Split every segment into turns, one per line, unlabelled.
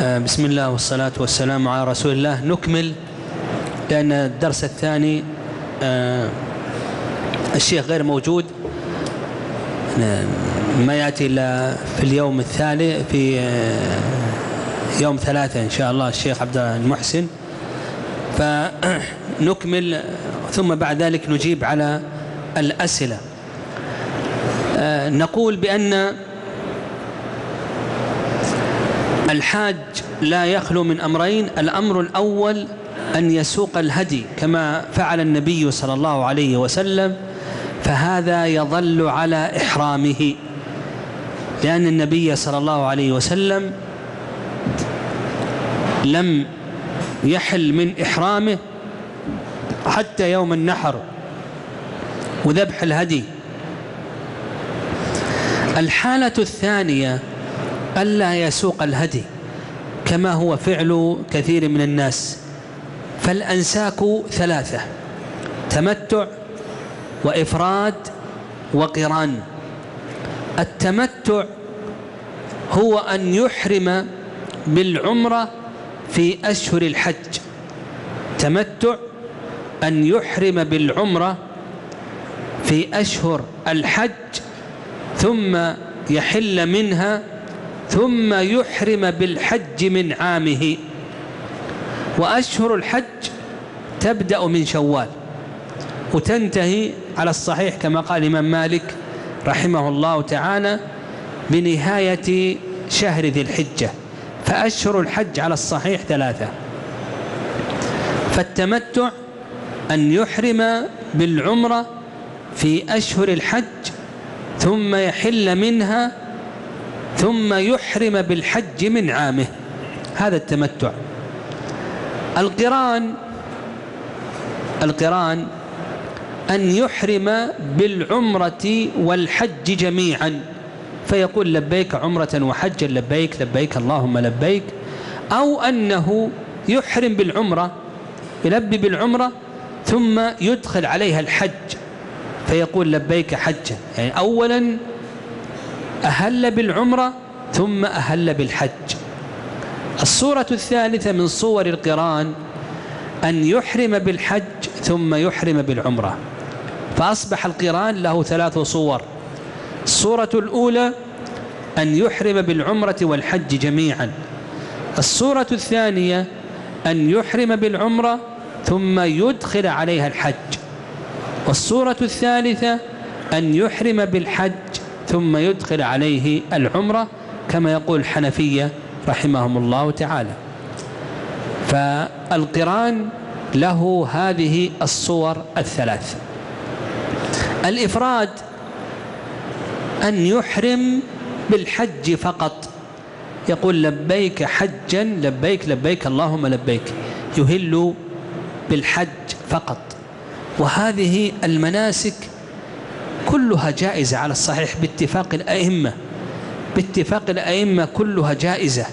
آه، بسم الله والصلاة والسلام على رسول الله. نكمل لأن الدرس الثاني آه، الشيخ غير موجود. آه، ما يأتي إلا في اليوم الثالث في يوم ثلاثة إن شاء الله الشيخ عبد المحسن. فنكمل ثم بعد ذلك نجيب على الأسئلة. نقول بأن الحاج لا يخلو من أمرين. الأمر الأول أن يسوق الهدي كما فعل النبي صلى الله عليه وسلم فهذا يظل على إحرامه لأن النبي صلى الله عليه وسلم لم يحل من إحرامه حتى يوم النحر وذبح الهدي. الحالة الثانية ألا يسوق الهدي كما هو فعل كثير من الناس. فالأنساك ثلاثة تمتع وإفراد وقران. التمتع هو أن يحرم بالعمرة في أشهر الحج. تمتع أن يحرم بالعمرة في أشهر الحج ثم يحل منها ثم يحرم بالحج من عامه. وأشهر الحج تبدأ من شوال وتنتهي على الصحيح كما قال الإمام مالك رحمه الله تعالى بنهاية شهر ذي الحجة فأشهر الحج على الصحيح ثلاثة. فالتمتع أن يحرم بالعمرة في أشهر الحج ثم يحل منها ثم يحرم بالحج من عامه. هذا التمتع. القران القران أن يحرم بالعمرة والحج جميعا. فيقول لبيك عمرة وحجا لبيك لبيك اللهم لبيك. أو أنه يحرم بالعمرة يلبي بالعمرة ثم يدخل عليها الحج. فيقول لبيك حجا. يعني أولا أهل بالعمرة ثم أهل بالحج. الصورة الثالثة من صور القرآن أن يحرم بالحج ثم يحرم بالعمرة. فأصبح القرآن له ثلاث صور. الصورة الأولى أن يحرم بالعمرة والحج جميعا. الصورة الثانية أن يحرم بالعمرة ثم يدخل عليها الحج. والصورة الثالثة أن يحرم بالحج ثم يدخل عليه العمرة كما يقول الحنفية رحمهم الله تعالى. فالقرآن له هذه الصور الثلاث. الإفراد أن يحرم بالحج فقط. يقول لبيك حجا لبيك لبيك اللهم لبيك. يهل بالحج فقط. وهذه المناسك كلها جائزة على الصحيح باتفاق الأئمة. باتفاق الأئمة كلها جائزة.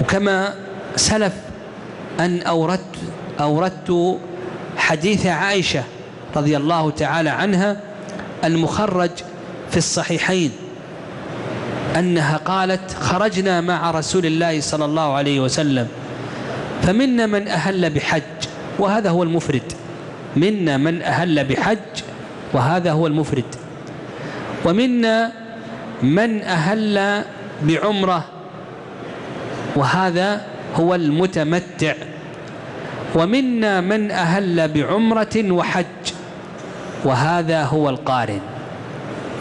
وكما سلف أن أوردت, أوردت حديث عائشة رضي الله تعالى عنها المخرج في الصحيحين أنها قالت خرجنا مع رسول الله صلى الله عليه وسلم فمنا من أهل بحج. وهذا هو المفرد. منا من أهل بحج وهذا هو المفرد. ومنا من أهل بعمرة وهذا هو المتمتع. ومنا من أهل بعمرة وحج وهذا هو القارن.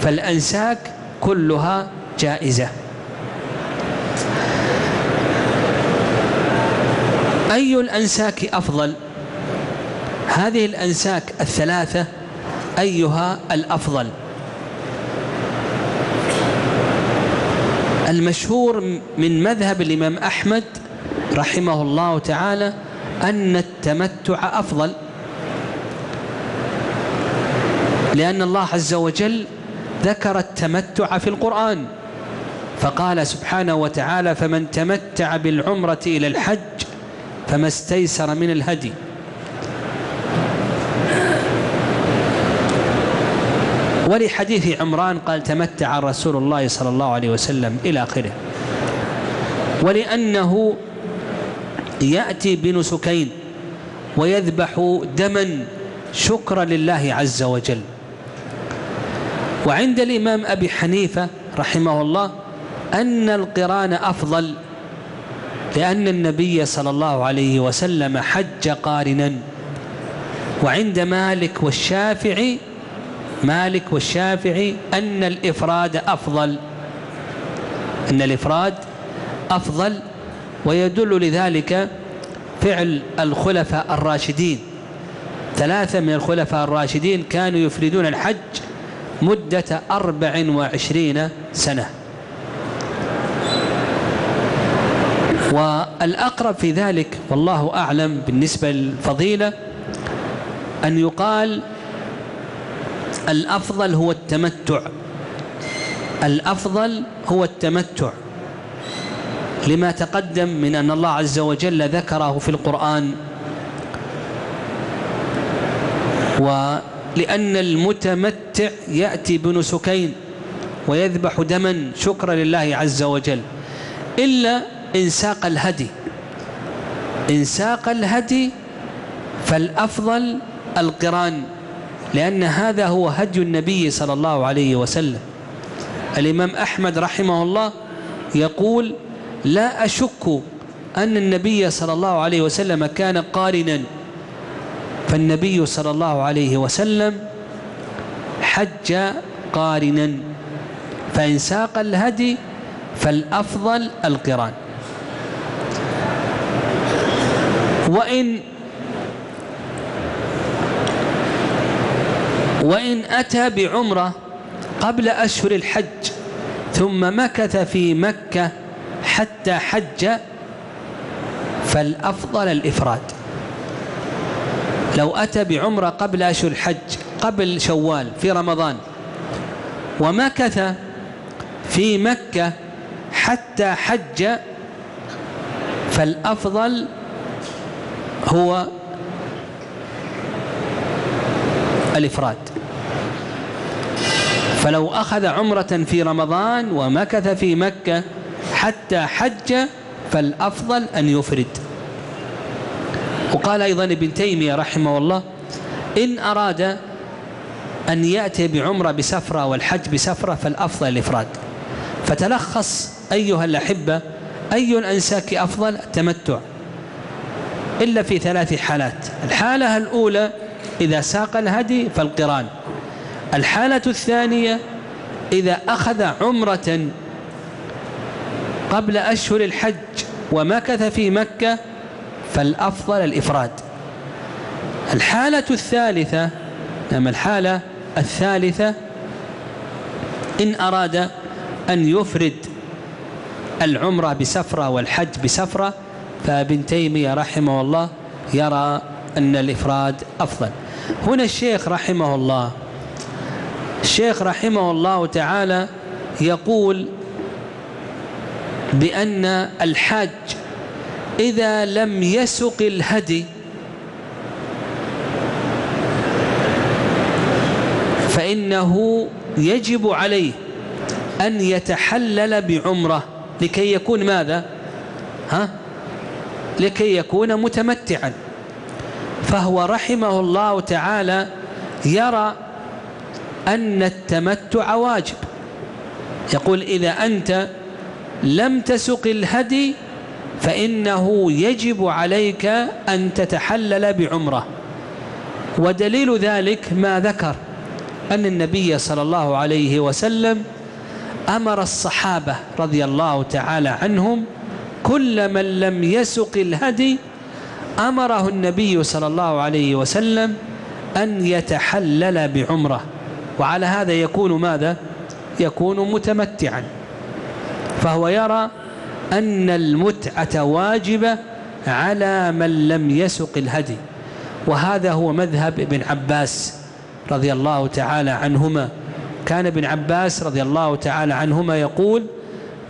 فالأنساك كلها جائزة. أي الأنساك أفضل؟ هذه الأنساك الثلاثة أيها الأفضل. المشهور من مذهب الإمام أحمد رحمه الله تعالى أن التمتع أفضل. لأن الله عز وجل ذكر التمتع في القرآن فقال سبحانه وتعالى فمن تمتع بالعمرة إلى الحج فما استيسر من الهدي. ولحديث عمران قال تمتع رسول الله صلى الله عليه وسلم إلى آخره. ولأنه يأتي بنسكين ويذبح دما شكرا لله عز وجل. وعند الإمام أبي حنيفة رحمه الله أن القرآن أفضل لأن النبي صلى الله عليه وسلم حج قارنا. وعند مالك والشافعي مالك والشافعي أن الإفراد أفضل. أن الإفراد أفضل ويدل لذلك فعل الخلفاء الراشدين. ثلاثة من الخلفاء الراشدين كانوا يفردون الحج مدة أربع وعشرين سنة. والأقرب في ذلك والله أعلم بالنسبة للفضيلة أن يقال الأفضل هو التمتع. الأفضل هو التمتع. لما تقدم من أن الله عز وجل ذكره في القرآن ولأن المتمتع يأتي بنسكين ويذبح دما شكرا لله عز وجل. إلا إن ساق الهدي. إن ساق الهدي فالأفضل القران. لأن هذا هو هدي النبي صلى الله عليه وسلم. الإمام أحمد رحمه الله يقول لا أشك أن النبي صلى الله عليه وسلم كان قارنا. فالنبي صلى الله عليه وسلم حج قارنا. فإن ساق الهدي فالأفضل القران. وإن وإن أتى بعمرة قبل أشهر الحج ثم مكث في مكة حتى حج فالأفضل الإفراد. لو أتى بعمرة قبل أشهر الحج قبل شوال في رمضان ومكث في مكة حتى حج فالأفضل هو الإفراد. فلو أخذ عمرة في رمضان ومكث في مكة حتى حج فالأفضل أن يفرد. وقال أيضا ابن تيمية رحمه الله إن أراد أن يأتي بعمرة بسفرة والحج بسفرة فالأفضل الإفراد. فتلخص أيها الأحبة أي الأنساك أفضل؟ التمتع. إلا في ثلاث حالات. الحالة الأولى إذا ساق الهدي فالقران. الحالة الثانية إذا أخذ عمرة قبل أشهر الحج ومكث في مكة فالأفضل الإفراد. الحالة الثالثة نعم الحالة الثالثة إن أراد أن يفرد العمرة بسفرة والحج بسفرة فابن تيمية رحمه الله يرى أن الإفراد أفضل. هنا الشيخ رحمه الله الشيخ رحمه الله تعالى يقول بأن الحاج إذا لم يسق الهدي فإنه يجب عليه أن يتحلل بعمرة لكي يكون ماذا؟ ها؟ لكي يكون متمتعا. فهو رحمه الله تعالى يرى أن التمتع واجب. يقول إذا أنت لم تسق الهدي فإنه يجب عليك أن تتحلل بعمرة. ودليل ذلك ما ذكر أن النبي صلى الله عليه وسلم أمر الصحابة رضي الله تعالى عنهم كل من لم يسق الهدي أمره النبي صلى الله عليه وسلم أن يتحلل بعمرة. وعلى هذا يكون ماذا؟ يكون متمتعا. فهو يرى أن المتعة واجبة على من لم يسق الهدي. وهذا هو مذهب ابن عباس رضي الله تعالى عنهما. كان ابن عباس رضي الله تعالى عنهما يقول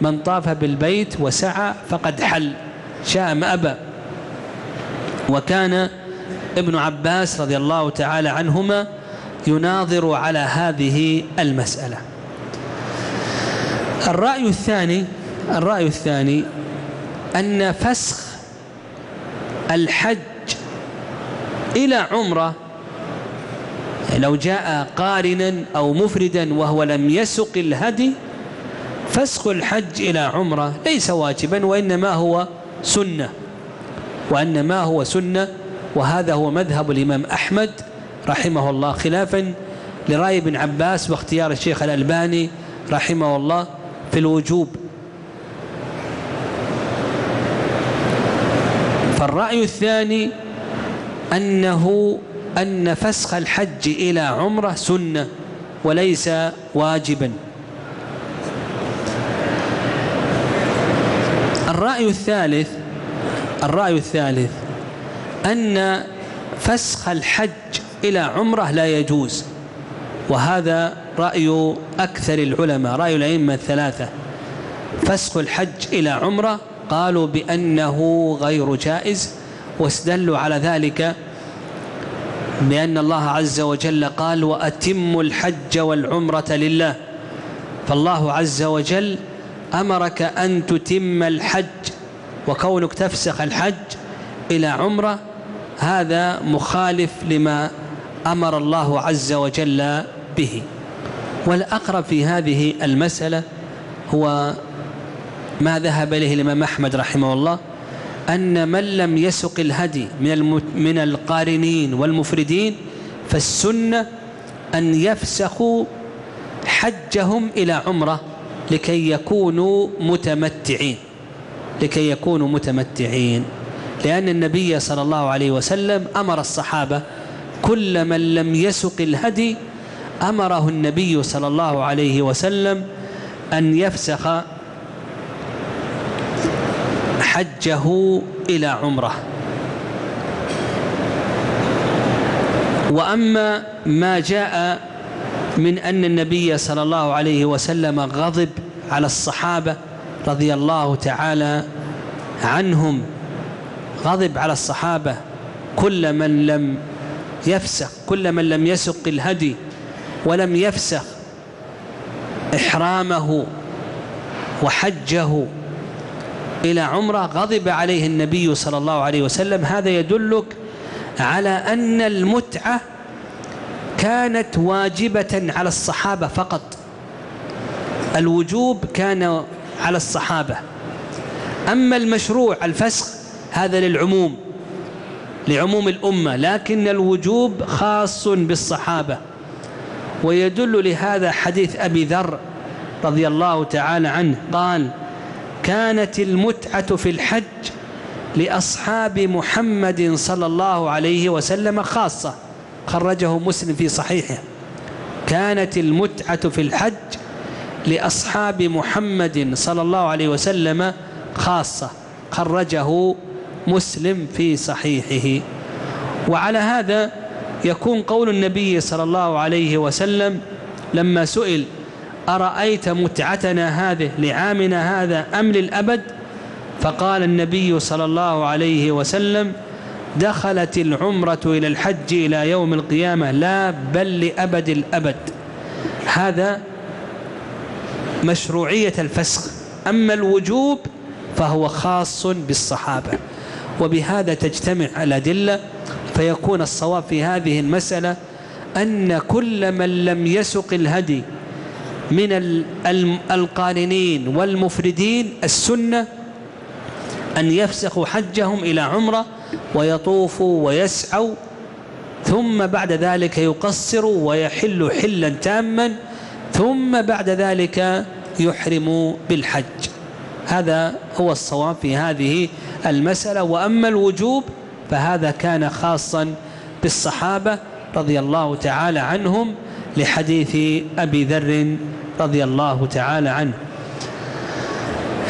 من طاف بالبيت وسعى فقد حل شاء ما أبى. وكان ابن عباس رضي الله تعالى عنهما يناظر على هذه المسألة. الرأي الثاني الرأي الثاني أن فسخ الحج إلى عمرة لو جاء قارنا أو مفردا وهو لم يسق الهدي فسخ الحج إلى عمرة ليس واجبا وإنما هو سنة. وأنما هو سنة وهذا هو مذهب الإمام أحمد رحمه الله خلافا لرأي ابن عباس واختيار الشيخ الألباني رحمه الله في الوجوب. فالرأي الثاني أنه أن فسخ الحج إلى عمرة سنة وليس واجبا. الرأي الثالث الرأي الثالث أن فسخ الحج إلى عمرة لا يجوز. وهذا رأي أكثر العلماء رأي الأئمة الثلاثة. فسخ الحج إلى عمرة قالوا بأنه غير جائز واستدلوا على ذلك بأن الله عز وجل قال وأتموا الحج والعمرة لله فالله عز وجل أمرك أن تتم الحج وكونك تفسخ الحج إلى عمرة هذا مخالف لما أمر الله عز وجل به. والأقرب في هذه المسألة هو ما ذهب إليه الإمام أحمد رحمه الله أن من لم يسق الهدي من من القارنين والمفردين فالسنة أن يفسخوا حجهم إلى عمرة لكي يكونوا متمتعين. لكي يكونوا متمتعين. لأن النبي صلى الله عليه وسلم أمر الصحابة كل من لم يسق الهدي أمره النبي صلى الله عليه وسلم أن يفسخ حجه إلى عمره. وأما ما جاء من أن النبي صلى الله عليه وسلم غضب على الصحابة رضي الله تعالى عنهم غضب على الصحابة كل من لم يفسخ. كل من لم يسق الهدي ولم يفسخ إحرامه وحجه إلى عمرة غضب عليه النبي صلى الله عليه وسلم. هذا يدلك على أن المتعة كانت واجبة على الصحابة فقط. الوجوب كان على الصحابة. أما المشروع الفسخ هذا للعموم. لعموم الأمة لكن الوجوب خاص بالصحابة. ويدل لهذا حديث أبي ذر رضي الله تعالى عنه قال كانت المتعة في الحج لأصحاب محمد صلى الله عليه وسلم خاصة. خرجه مسلم في صحيحه. كانت المتعة في الحج لأصحاب محمد صلى الله عليه وسلم خاصة. خرجه مسلم في صحيحه. وعلى هذا يكون قول النبي صلى الله عليه وسلم لما سئل أرأيت متعتنا هذه لعامنا هذا أم للأبد؟ فقال النبي صلى الله عليه وسلم دخلت العمرة إلى الحج إلى يوم القيامة لا بل لأبد الأبد. هذا مشروعية الفسخ. أما الوجوب فهو خاص بالصحابة. وبهذا تجتمع الأدلة فيكون الصواب في هذه المسألة أن كل من لم يسق الهدي من القارنين والمفردين السنة أن يفسخوا حجهم إلى عمرة ويطوفوا ويسعوا ثم بعد ذلك يقصروا ويحلوا حلا تاما ثم بعد ذلك يحرموا بالحج. هذا هو الصواب في هذه المسألة. وأما الوجوب فهذا كان خاصا بالصحابة رضي الله تعالى عنهم لحديث أبي ذر رضي الله تعالى عنه.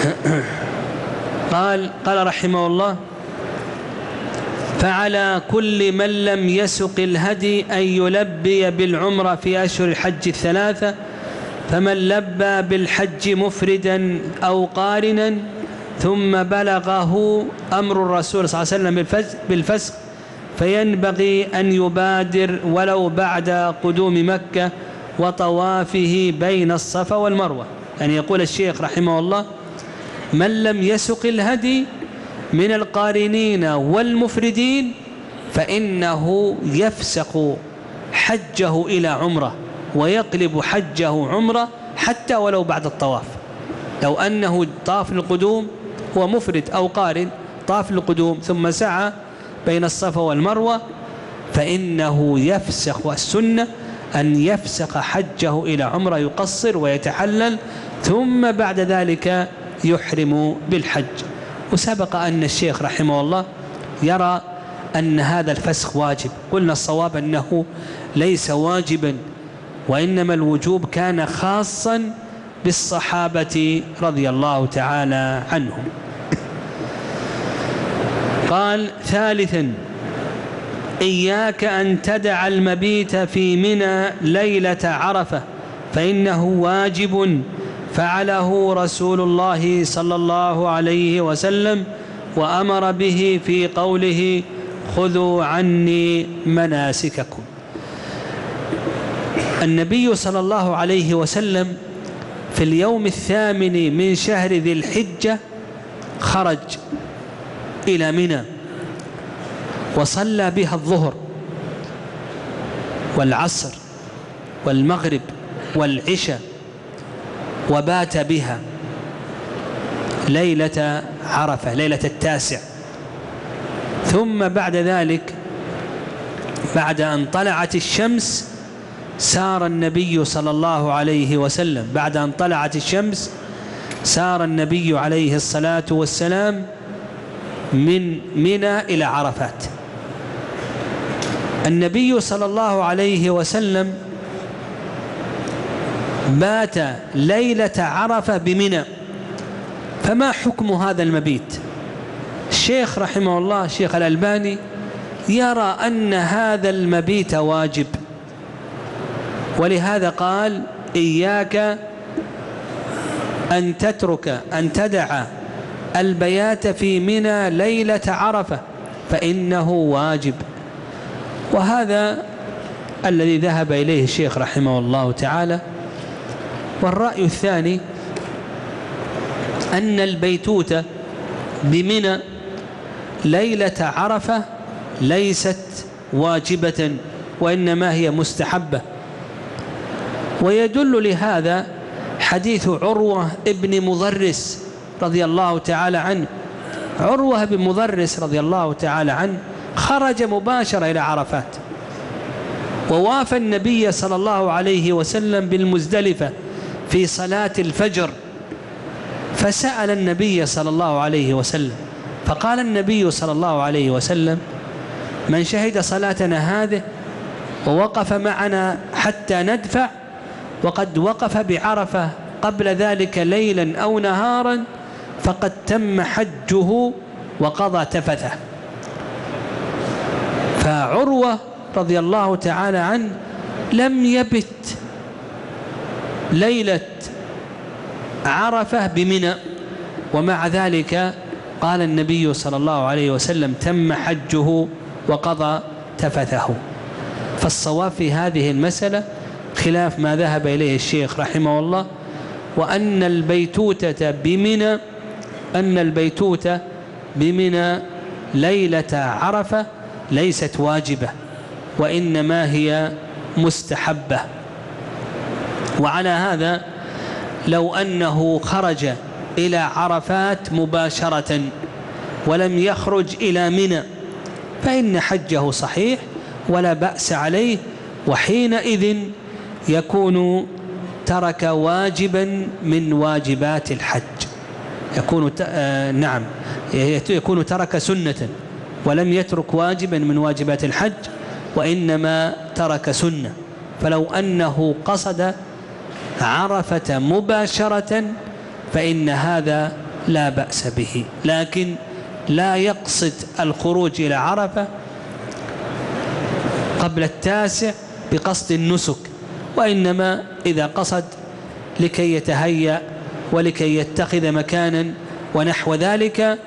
قال قال رحمه الله فعلى كل من لم يسق الهدي أن يلبي بالعمرة في أشهر الحج الثلاثة فمن لبى بالحج مفردا أو قارنا ثم بلغه أمر الرسول صلى الله عليه وسلم بالفسق فينبغي أن يبادر ولو بعد قدوم مكة وطوافه بين الصفا والمروة. يعني يقول الشيخ رحمه الله من لم يسق الهدي من القارنين والمفردين فإنه يفسق حجه إلى عمرة. ويقلب حجه عمره حتى ولو بعد الطواف. لو أنه طاف للقدوم هو مفرد أو قارن طاف للقدوم ثم سعى بين الصفا والمروة فإنه يفسخ السنة أن يفسخ حجه إلى عمره يقصر ويتحلل ثم بعد ذلك يحرم بالحج. وسبق أن الشيخ رحمه الله يرى أن هذا الفسخ واجب. قلنا الصواب أنه ليس واجبا وإنما الوجوب كان خاصا بالصحابة رضي الله تعالى عنهم. قال ثالثا إياك أن تدع المبيت في منى ليلة عرفة فإنه واجب فعله رسول الله صلى الله عليه وسلم وأمر به في قوله خذوا عني مناسككم. النبي صلى الله عليه وسلم في اليوم الثامن من شهر ذي الحجة خرج إلى منى وصلى بها الظهر والعصر والمغرب والعشاء وبات بها ليلة عرفة ليلة التاسع. ثم بعد ذلك بعد أن طلعت الشمس سار النبي صلى الله عليه وسلم. بعد أن طلعت الشمس سار النبي عليه الصلاة والسلام من منى إلى عرفات. النبي صلى الله عليه وسلم بات ليلة عرفة بمنى. فما حكم هذا المبيت؟ الشيخ رحمه الله الشيخ الألباني يرى أن هذا المبيت واجب. ولهذا قال إياك أن تترك أن تدع البيات في منى ليلة عرفة فإنه واجب. وهذا الذي ذهب إليه الشيخ رحمه الله تعالى. والرأي الثاني أن البيتوتة بمنى ليلة عرفة ليست واجبة وإنما هي مستحبة. ويدل لهذا حديث عروة ابن مضرس رضي الله تعالى عنه. عروة بن مضرس رضي الله تعالى عنه خرج مباشرة إلى عرفات ووافى النبي صلى الله عليه وسلم بالمزدلفة في صلاة الفجر فسأل النبي صلى الله عليه وسلم فقال النبي صلى الله عليه وسلم من شهد صلاتنا هذه ووقف معنا حتى ندفع وقد وقف بعرفة قبل ذلك ليلا أو نهارا فقد تم حجه وقضى تفثه. فعروة رضي الله تعالى عنه لم يبت ليلة عرفة بمنى. ومع ذلك قال النبي صلى الله عليه وسلم تم حجه وقضى تفثه. فالصواب في هذه المسألة خلاف ما ذهب إليه الشيخ رحمه الله وأن البيتوتة بمنى أن البيتوتة بمنى ليلة عرفة ليست واجبة وإنما هي مستحبة. وعلى هذا لو أنه خرج إلى عرفات مباشرة ولم يخرج إلى منى فإن حجه صحيح ولا بأس عليه وحينئذ يكون ترك واجبا من واجبات الحج. يكون آه نعم. يكون ترك سنة ولم يترك واجبا من واجبات الحج وإنما ترك سنة. فلو أنه قصد عرفة مباشرة فإن هذا لا بأس به. لكن لا يقصد الخروج إلى عرفة قبل التاسع بقصد النسك. وإنما إذا قصد لكي يتهيأ ولكي يتخذ مكانا ونحو ذلك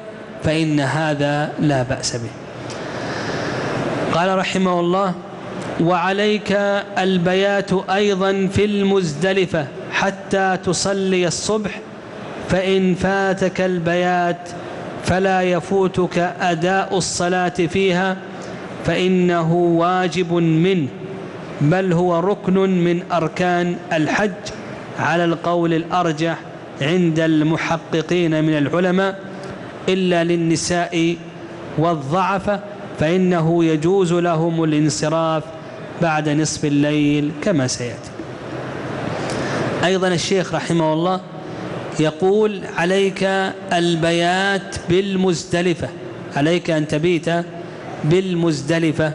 فإن هذا لا بأس به. قال رحمه الله وعليك البيات أيضا في المزدلفة حتى تصلي الصبح فإن فاتك البيات فلا يفوتك أداء الصلاة فيها فإنه واجب منه. بل هو ركن من أركان الحج على القول الأرجح عند المحققين من العلماء إلا للنساء والضعف فإنه يجوز لهم الانصراف بعد نصف الليل كما سيأتي. أيضا الشيخ رحمه الله يقول عليك البيات بالمزدلفة عليك أن تبيت بالمزدلفة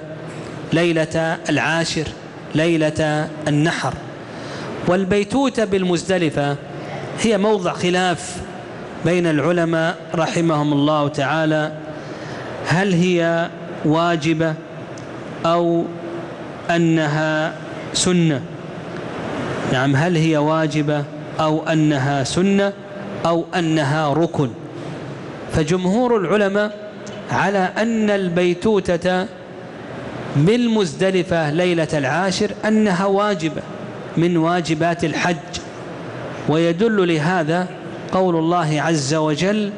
ليلة العاشر ليلة النحر. والبيتوتة بالمزدلفة هي موضع خلاف بين العلماء رحمهم الله تعالى. هل هي واجبة أو أنها سنة؟ نعم هل هي واجبة أو أنها سنة أو أنها ركن؟ فجمهور العلماء على أن البيتوتة بالمزدلفة ليلة العاشر أنها واجبة من واجبات الحج. ويدل لهذا قول الله عز وجل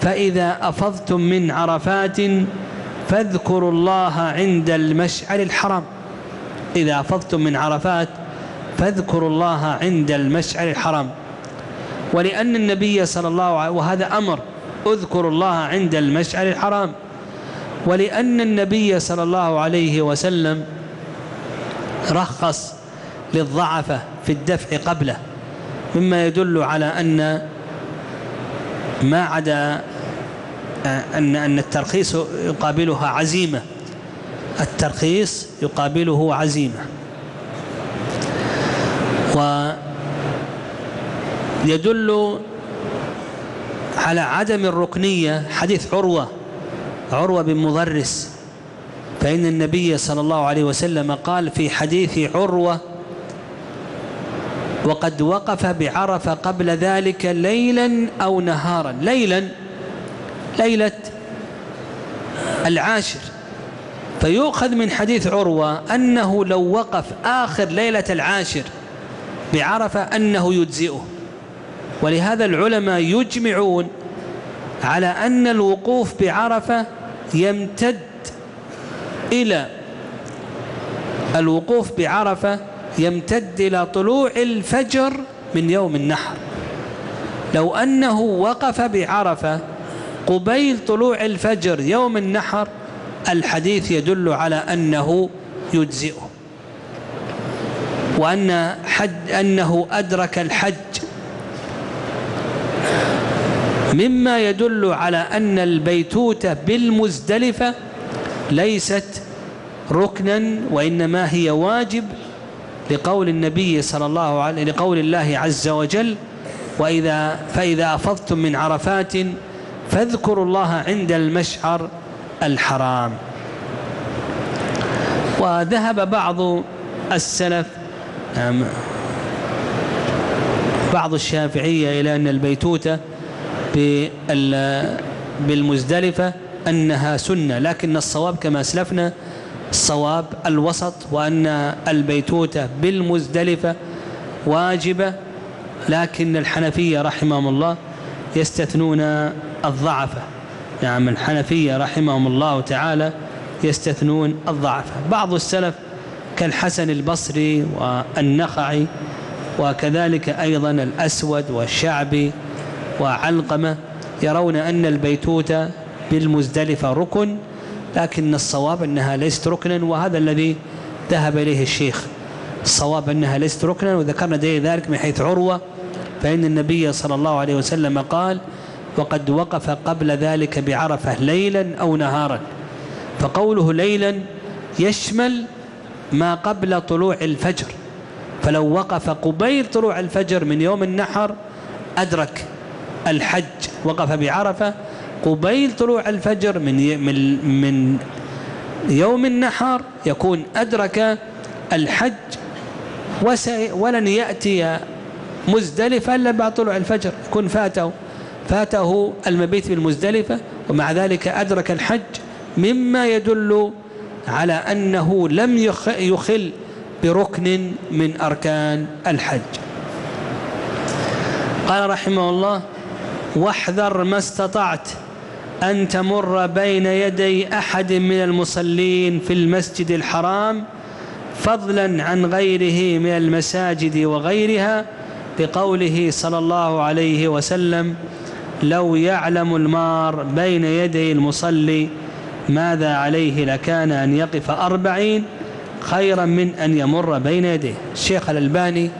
فإذا أفضتم من عرفات فاذكروا الله عند المشعر الحرام. إذا أفضتم من عرفات فاذكروا الله عند المشعر الحرام. ولأن النبي صلى الله عليه وهذا أمر اذكروا الله عند المشعر الحرام. ولأن النبي صلى الله عليه وسلم رخص للضعفة في الدفع قبله مما يدل على أن ما عدا أن أن الترخيص يقابلها عزيمة الترخيص يقابله عزيمة. ويدل على عدم الركنية حديث عروة عروة بن مضرس فإن النبي صلى الله عليه وسلم قال في حديث عروة وقد وقف بعرفة قبل ذلك ليلا أو نهارا. ليلا ليلة العاشر. فيؤخذ من حديث عروة أنه لو وقف آخر ليلة العاشر بعرفة أنه يجزئه. ولهذا العلماء يجمعون على أن الوقوف بعرفة يمتد إلى الوقوف بعرفة يمتد إلى طلوع الفجر من يوم النحر. لو أنه وقف بعرفة قبيل طلوع الفجر يوم النحر الحديث يدل على أنه يجزئه. وأن حد أنه أدرك الحج مما يدل على أن البيتوتة بالمزدلفة ليست ركنا وإنما هي واجب لقول النبي صلى الله عليه لقول الله عز وجل وإذا فإذا أفضتم من عرفات فاذكروا الله عند المشعر الحرام. وذهب بعض السلف نعم، بعض الشافعية إلى أن البيتوتة بالمزدلفة أنها سنة لكن الصواب كما أسلفنا الصواب الوسط وأن البيتوتة بالمزدلفة واجبة لكن الحنفية رحمهم الله يستثنون الضعفة نعم الحنفية رحمهم الله تعالى يستثنون الضعفة بعض السلف كالحسن البصري والنخعي وكذلك أيضا الأسود والشعبي وعلقمة يرون أن البيتوتة بالمزدلفة ركن لكن الصواب أنها ليست ركنا وهذا الذي ذهب إليه الشيخ. الصواب أنها ليست ركنا وذكرنا دليل ذلك من حيث عروة فإن النبي صلى الله عليه وسلم قال وقد وقف قبل ذلك بعرفة ليلا أو نهارا فقوله ليلا يشمل ما قبل طلوع الفجر. فلو وقف قبيل طلوع الفجر من يوم النحر أدرك الحج. وقف بعرفة. قبيل طلوع الفجر من من من يوم النحر يكون أدرك الحج ولن يأتي مزدلفة إلا بعد طلوع الفجر. يكون فاته فاته المبيت بالمزدلفة ومع ذلك أدرك الحج مما يدل على أنه لم يخل بركن من أركان الحج. قال رحمه الله واحذر ما استطعت أن تمر بين يدي أحد من المصلين في المسجد الحرام فضلا عن غيره من المساجد وغيرها بقوله صلى الله عليه وسلم لو يعلم المار بين يدي المصلي ماذا عليه لكان أن يقف أربعين خيرا من أن يمر بين يديه. الشيخ الألباني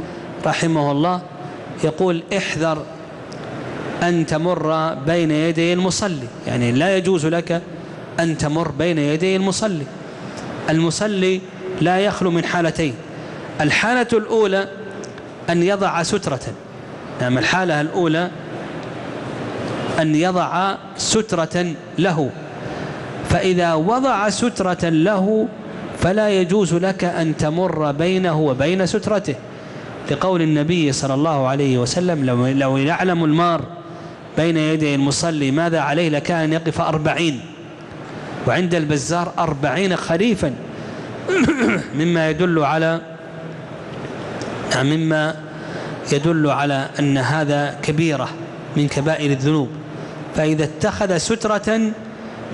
رحمه الله يقول احذر أن تمر بين يدي المصلي. يعني لا يجوز لك أن تمر بين يدي المصلي. المصلي لا يخلو من حالتين. الحالة الأولى أن يضع سترة. نعم الحالة الأولى أن يضع سترة له. فإذا وضع سترة له فلا يجوز لك أن تمر بينه وبين سترته. لقول النبي صلى الله عليه وسلم لو, لو يعلم المار بين يدي المصلي ماذا عليه؟ لكان يقف أربعين. وعند البزار أربعين خريفا. مما يدل على مما يدل على أن هذا كبيرة من كبائر الذنوب. فإذا اتخذ سترة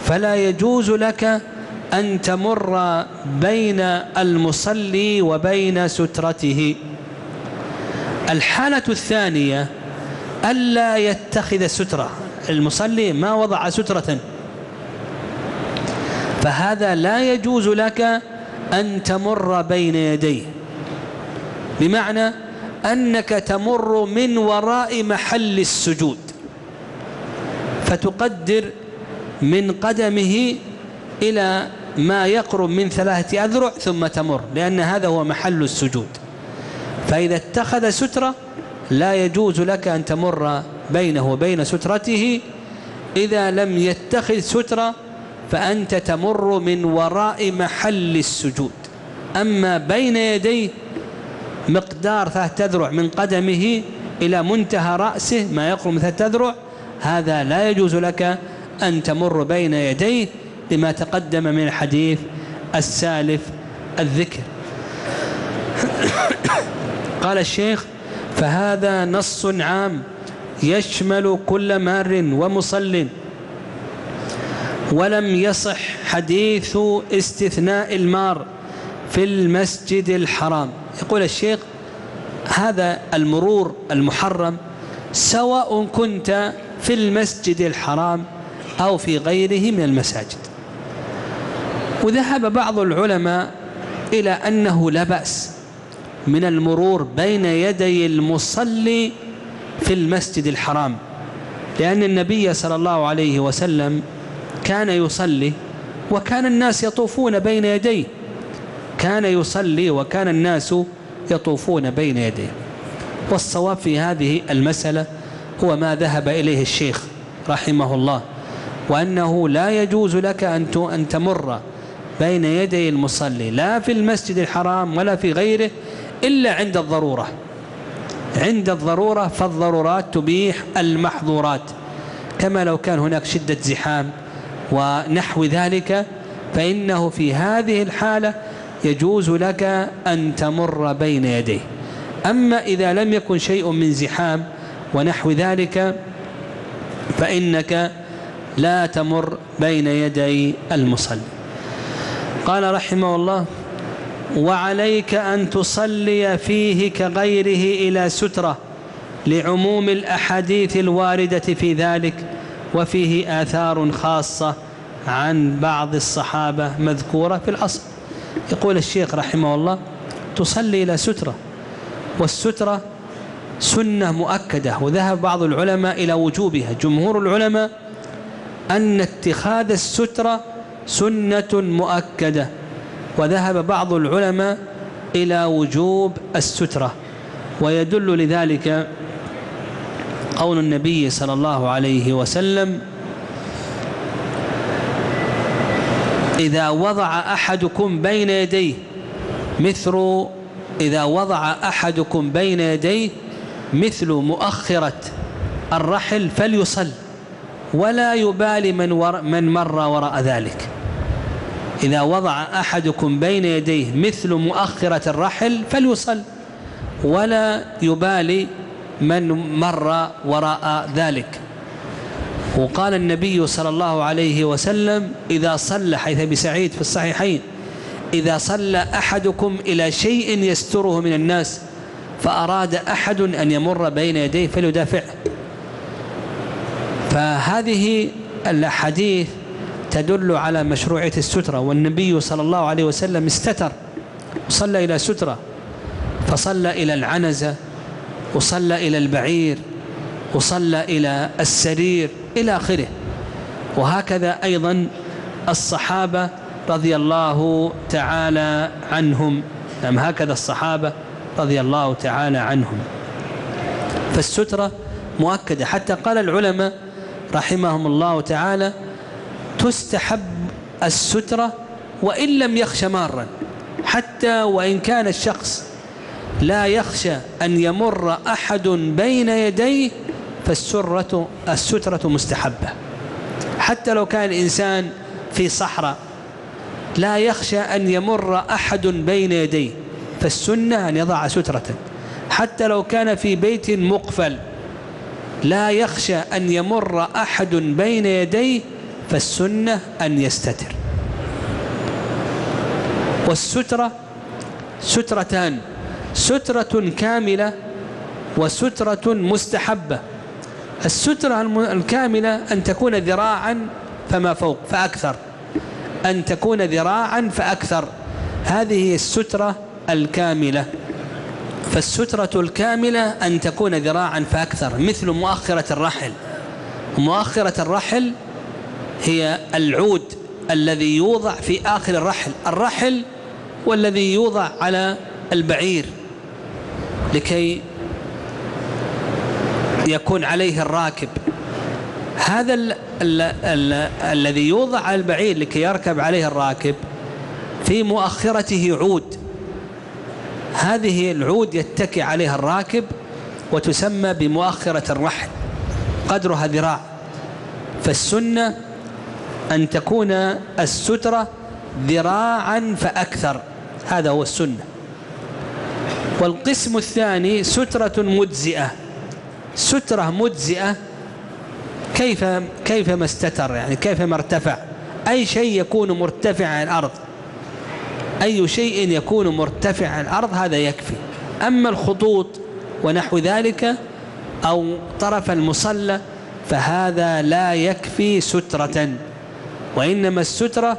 فلا يجوز لك أن تمر بين المصلي وبين سترته. الحالة الثانية ألا يتخذ سترة. المصلي ما وضع سترة. فهذا لا يجوز لك أن تمر بين يديه. بمعنى أنك تمر من وراء محل السجود. فتقدر من قدمه إلى ما يقرب من ثلاثة أذرع ثم تمر لأن هذا هو محل السجود. فإذا اتخذ سترة لا يجوز لك أن تمر بينه وبين سترته إذا لم يتخذ سترة فأنت تمر من وراء محل السجود. أما بين يديه مقدار ثلاثة أذرع من قدمه إلى منتهى رأسه ما يقرب ثلاثة أذرع هذا لا يجوز لك أن تمر بين يديه لما تقدم من الحديث السالف الذكر. قال الشيخ فهذا نص عام يشمل كل مار ومصل. ولم يصح حديث استثناء المار في المسجد الحرام. يقول الشيخ هذا المرور المحرم سواء كنت في المسجد الحرام أو في غيره من المساجد. وذهب بعض العلماء إلى أنه لا بأس. من المرور بين يدي المصلي في المسجد الحرام لأن النبي صلى الله عليه وسلم كان يصلي وكان الناس يطوفون بين يديه. كان يصلي وكان الناس يطوفون بين يديه. والصواب في هذه المسألة هو ما ذهب إليه الشيخ رحمه الله وأنه لا يجوز لك أن تمر بين يدي المصلي لا في المسجد الحرام ولا في غيره إلا عند الضرورة. عند الضرورة فالضرورات تبيح المحظورات. كما لو كان هناك شدة زحام ونحو ذلك فإنه في هذه الحالة يجوز لك أن تمر بين يديه. أما إذا لم يكن شيء من زحام ونحو ذلك فإنك لا تمر بين يدي المصلي. قال رحمه الله وعليك أن تصلي فيه كغيره إلى سترة لعموم الأحاديث الواردة في ذلك وفيه آثار خاصة عن بعض الصحابة مذكورة في الأصل. يقول الشيخ رحمه الله تصلي إلى سترة والسترة سنة مؤكدة. وذهب بعض العلماء إلى وجوبها. جمهور العلماء أن اتخاذ السترة سنة مؤكدة. وذهب بعض العلماء إلى وجوب السترة. ويدل لذلك قول النبي صلى الله عليه وسلم إذا وضع أحدكم بين يديه مثل إذا وضع أحدكم بين يديه مثل مؤخرة الرحل فليصل ولا يبالي من, من مر وراء ذلك. إذا وضع أحدكم بين يديه مثل مؤخرة الرحل فليصل ولا يبالي من مر وراء ذلك. وقال النبي صلى الله عليه وسلم إذا صلى حيث أبي سعيد في الصحيحين إذا صلى أحدكم إلى شيء يستره من الناس فأراد أحد أن يمر بين يديه فليدافعه فهذه الأحاديث تدل على مشروعية السترة والنبي صلى الله عليه وسلم استتر وصلى إلى سترة فصلى إلى العنزة وصلى إلى البعير وصلى إلى السرير إلى آخره. وهكذا أيضا الصحابة رضي الله تعالى عنهم. نعم هكذا الصحابة رضي الله تعالى عنهم. فالسترة مؤكدة. حتى قال العلماء رحمهم الله تعالى تستحب السترة وإن لم يخش مارا. حتى وإن كان الشخص لا يخشى أن يمر أحد بين يديه فالسرة السترة مستحبة. حتى لو كان الإنسان في صحراء لا يخشى أن يمر أحد بين يديه فالسنة أن يضع سترة. حتى لو كان في بيت مقفل لا يخشى أن يمر أحد بين يديه فالسنة أن يستتر. والسترة سترتان سترة كاملة وسترة مستحبة. السترة الكاملة أن تكون ذراعا فما فوق فأكثر. أن تكون ذراعا فأكثر. هذه السترة الكاملة. فالسترة الكاملة أن تكون ذراعا فأكثر مثل مؤخرة الرحل. مؤخرة الرحل هي العود الذي يوضع في آخر الرحل. الرحل والذي يوضع على البعير لكي يكون عليه الراكب. هذا ال ال ال الذي يوضع على البعير لكي يركب عليه الراكب في مؤخرته عود. هذه العود يتكي عليها الراكب وتسمى بمؤخرة الرحل قدرها ذراع. فالسنة أن تكون السترة ذراعا فأكثر. هذا هو السنة. والقسم الثاني سترة مجزئة. سترة مجزئة كيف كيف ما استتر يعني كيف ما ارتفع. أي شيء يكون مرتفع عن الأرض. أي شيء يكون مرتفع عن الأرض هذا يكفي. أما الخطوط ونحو ذلك أو طرف المصلى فهذا لا يكفي سترة. وإنما السترة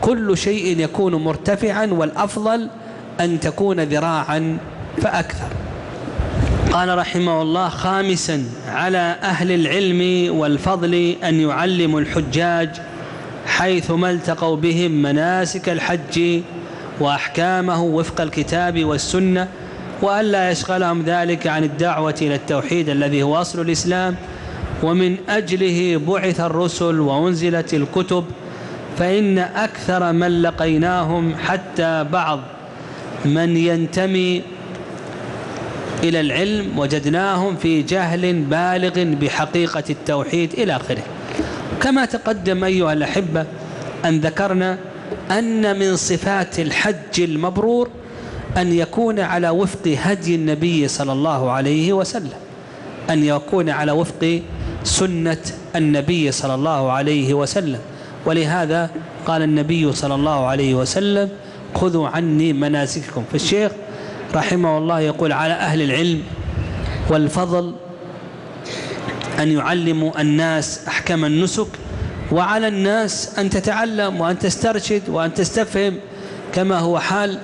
كل شيء يكون مرتفعا والأفضل أن تكون ذراعا فأكثر. قال رحمه الله خامسا على أهل العلم والفضل أن يعلموا الحجاج حيث ما التقوا بهم مناسك الحج وأحكامه وفق الكتاب والسنة وألا يشغلهم ذلك عن الدعوة إلى التوحيد الذي هو أصل الإسلام ومن أجله بعث الرسل وأنزلت الكتب فإن أكثر من لقيناهم حتى بعض من ينتمي إلى العلم وجدناهم في جهل بالغ بحقيقة التوحيد إلى آخره. كما تقدم أيها الأحبة أن ذكرنا أن من صفات الحج المبرور أن يكون على وفق هدي النبي صلى الله عليه وسلم أن يكون على وفق سنة النبي صلى الله عليه وسلم. ولهذا قال النبي صلى الله عليه وسلم خذوا عني مناسككم فالشيخ رحمه الله يقول على أهل العلم والفضل أن يعلموا الناس أحكام النسك وعلى الناس أن تتعلم وأن تسترشد وأن تستفهم كما هو حال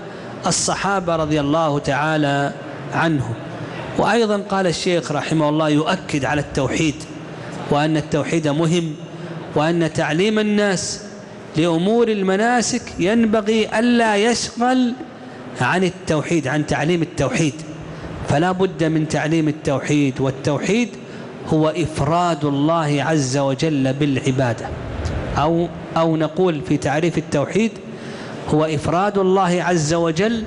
الصحابة رضي الله تعالى عنهم. وأيضا قال الشيخ رحمه الله يؤكد على التوحيد. وأن التوحيد مهم وأن تعليم الناس لأمور المناسك ينبغي ألا يشغل عن التوحيد عن تعليم التوحيد. فلا بد من تعليم التوحيد والتوحيد هو إفراد الله عز وجل بالعبادة. أو, أو نقول في تعريف التوحيد هو إفراد الله عز وجل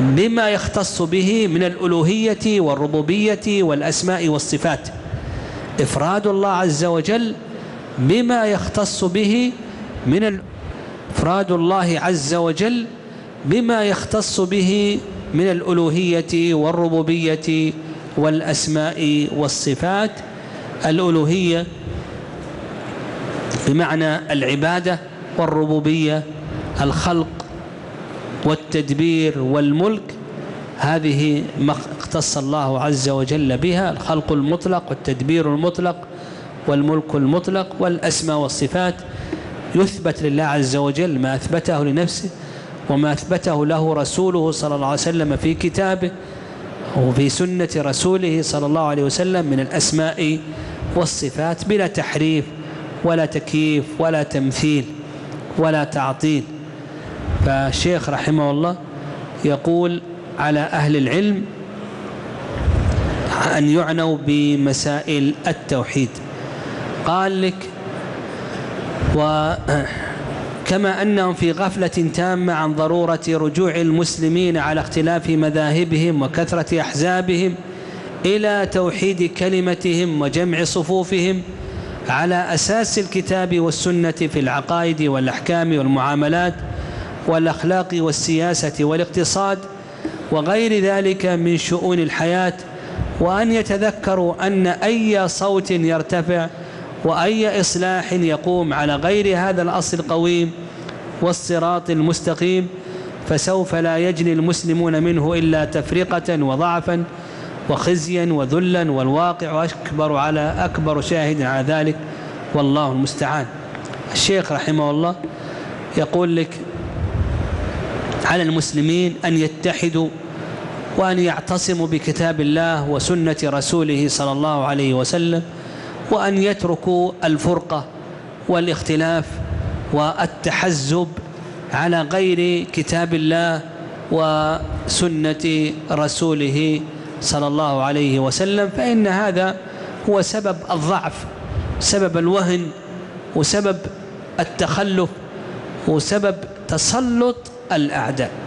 بما يختص به من الألوهية والربوبية والأسماء والصفات. إفراد الله عز وجل بما يختص به من إفراد الله عز وجل بما يختص به من الألوهية والربوبية والأسماء والصفات. الألوهية بمعنى العبادة والربوبية الخلق والتدبير والملك. هذه اختص الله عز وجل بها الخلق المطلق والتدبير المطلق والملك المطلق والأسماء والصفات. يثبت لله عز وجل ما أثبته لنفسه وما أثبته له رسوله صلى الله عليه وسلم في كتابه وفي سنة رسوله صلى الله عليه وسلم من الأسماء والصفات بلا تحريف ولا تكييف ولا تمثيل ولا تعطيل. فالشيخ رحمه الله يقول على أهل العلم أن يعنوا بمسائل التوحيد. قال لك وكما أنهم في غفلة تامة عن ضرورة رجوع المسلمين على اختلاف مذاهبهم وكثرة أحزابهم إلى توحيد كلمتهم وجمع صفوفهم على أساس الكتاب والسنة في العقائد والأحكام والمعاملات والأخلاق والسياسة والاقتصاد وغير ذلك من شؤون الحياة وأن يتذكروا أن أي صوت يرتفع وأي إصلاح يقوم على غير هذا الأصل القويم والصراط المستقيم فسوف لا يجني المسلمون منه إلا تفرقة وضعفا وخزيا وذلا والواقع أكبر على أكبر شاهد على ذلك والله المستعان. الشيخ رحمه الله يقول لك على المسلمين أن يتحدوا وأن يعتصموا بكتاب الله وسنة رسوله صلى الله عليه وسلم وأن يتركوا الفرقة والاختلاف والتحزب على غير كتاب الله وسنة رسوله صلى الله عليه وسلم. فإن هذا هو سبب الضعف سبب الوهن وسبب التخلف وسبب تسلط الأعداء.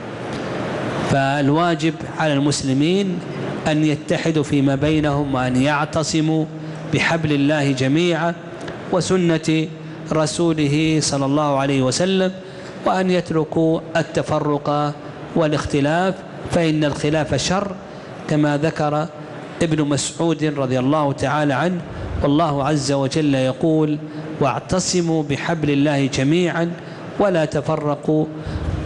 فالواجب على المسلمين أن يتحدوا فيما بينهم وأن يعتصموا بحبل الله جميعا وسنة رسوله صلى الله عليه وسلم وأن يتركوا التفرق والاختلاف فإن الخلاف شر كما ذكر ابن مسعود رضي الله تعالى عنه والله عز وجل يقول واعتصموا بحبل الله جميعا ولا تفرقوا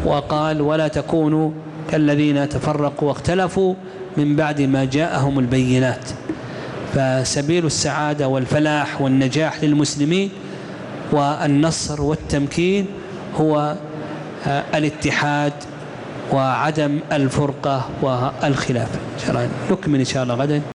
وقال ولا تكونوا كالذين تفرقوا واختلفوا من بعد ما جاءهم البينات. فسبيل السعادة والفلاح والنجاح للمسلمين والنصر والتمكين هو الاتحاد وعدم الفرقة والخلاف. نكمل إن شاء الله غدا.